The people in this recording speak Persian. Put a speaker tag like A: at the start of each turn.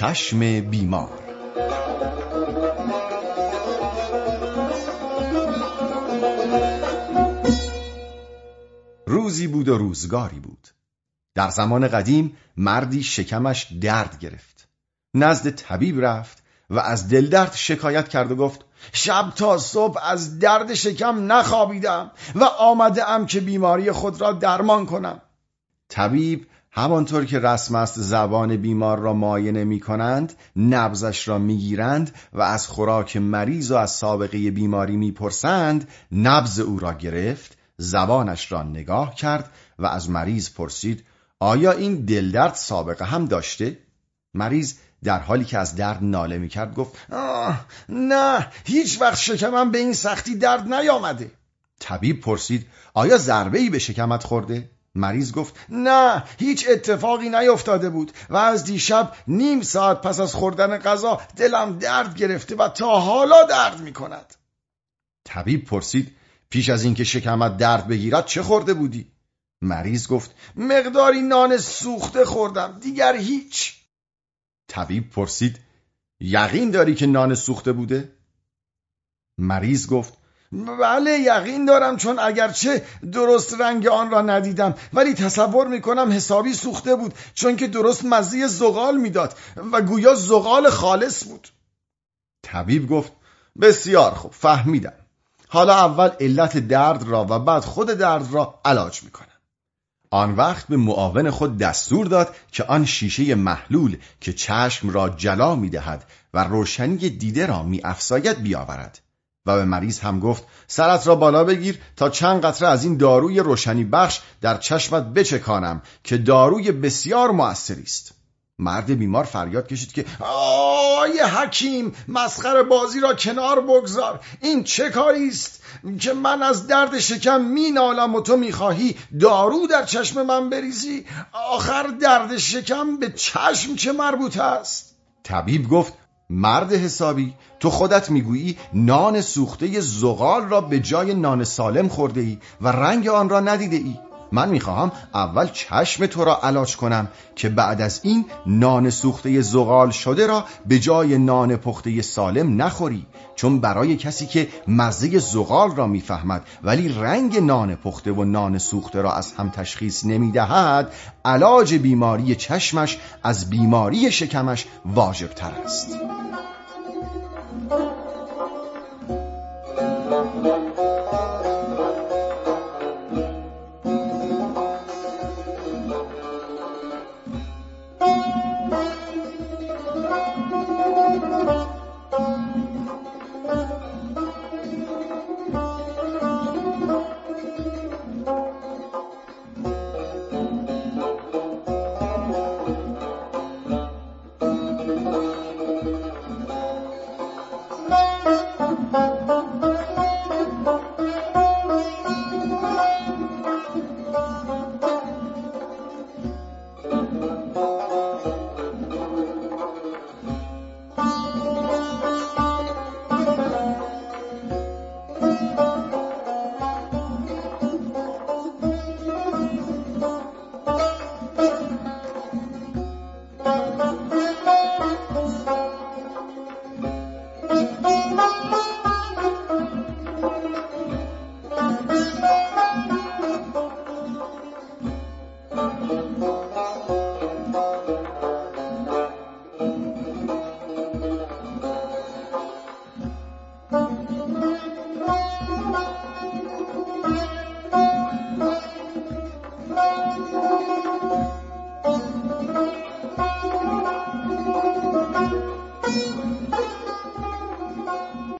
A: چشم بیمار. روزی بود و روزگاری بود. در زمان قدیم مردی شکمش درد گرفت. نزد طبیب رفت و از دلدرد شکایت کرد و گفت شب تا صبح از درد شکم نخوابیدم و آمده ام که بیماری خود را درمان کنم. طبیب همانطور که رسم است زبان بیمار را معاینه می کنند نبزش را می گیرند و از خوراک مریض و از سابقه بیماری می پرسند نبز او را گرفت زبانش را نگاه کرد و از مریض پرسید آیا این دلدرد سابقه هم داشته؟ مریض در حالی که از درد ناله می کرد گفت آه نه هیچ وقت شکمم به این سختی درد نیامده طبیب پرسید آیا ضربه ای به شکمت خورده؟ مریض گفت نه هیچ اتفاقی نیفتاده بود و از دیشب نیم ساعت پس از خوردن غذا دلم درد گرفته و تا حالا درد می کند طبیب پرسید پیش از اینکه شکمت درد بگیرد چه خورده بودی؟ مریض گفت مقداری نان سوخته خوردم دیگر هیچ طبیب پرسید یقین داری که نان سوخته بوده؟ مریض گفت بله یقین دارم چون اگرچه درست رنگ آن را ندیدم ولی تصور می‌کنم حسابی سوخته بود چون که درست مزه زغال می‌داد و گویا زغال خالص بود. طبیب گفت بسیار خوب فهمیدم. حالا اول علت درد را و بعد خود درد را علاج می‌کنم. آن وقت به معاون خود دستور داد که آن شیشه محلول که چشم را جلا می‌دهد و روشنی دیده را می افزاید بیاورد. و به مریض هم گفت سرت را بالا بگیر تا چند قطره از این داروی روشنی بخش در چشمت بچکانم که داروی بسیار موثری است. مرد بیمار فریاد کشید که آی حکیم مسخر بازی را کنار بگذار. این چه کاری است که من از درد شکم می نالم و تو می‌خواهی دارو در چشم من بریزی؟ آخر درد شکم به چشم چه مربوط است؟ طبیب گفت مرد حسابی تو خودت می‌گویی نان سوخته زغال را به جای نان سالم خورده ای و رنگ آن را ندیده ای من می‌خواهم اول چشم تو را علاج کنم که بعد از این نان سوخته زغال شده را به جای نان پخته سالم نخوری چون برای کسی که مزه زغال را می‌فهمد ولی رنگ نان پخته و نان سوخته را از هم تشخیص نمی‌دهد علاج بیماری چشمش از بیماری شکمش واجب تر است. なるほど。